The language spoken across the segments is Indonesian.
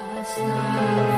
Aslan.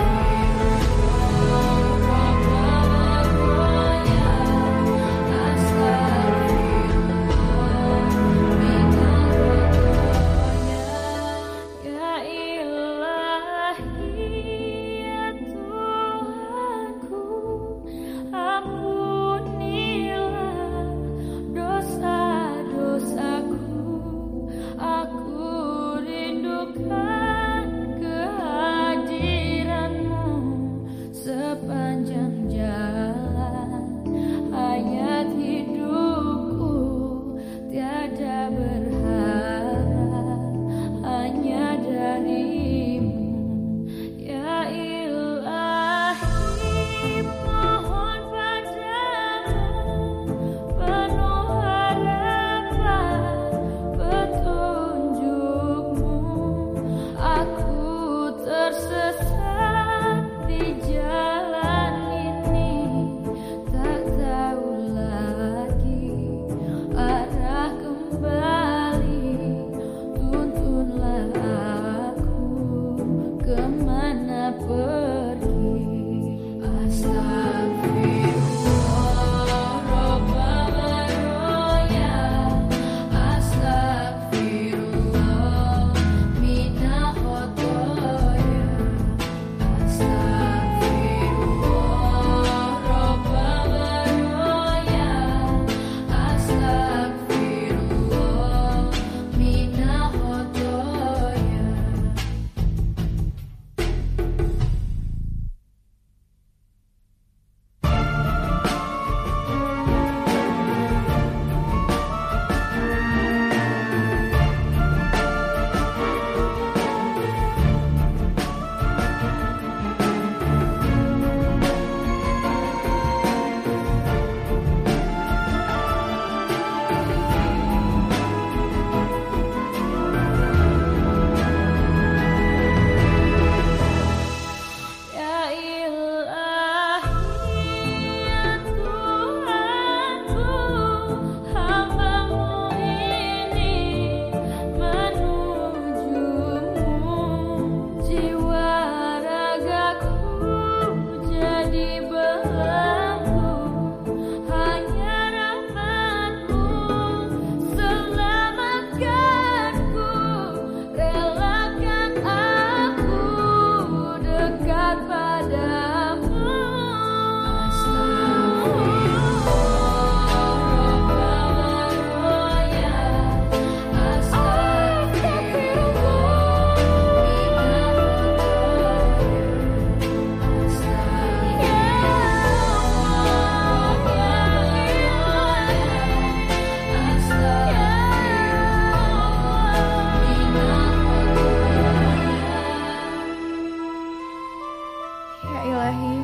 Ya ilahi,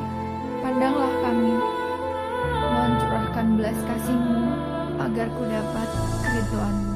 pandanglah kami. Mohon curahkan belas kasihmu, agar ku dapat keriduanmu.